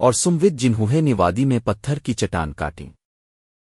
اور سموت جنہوں نے وادی میں پتھر کی چٹان کاٹیں۔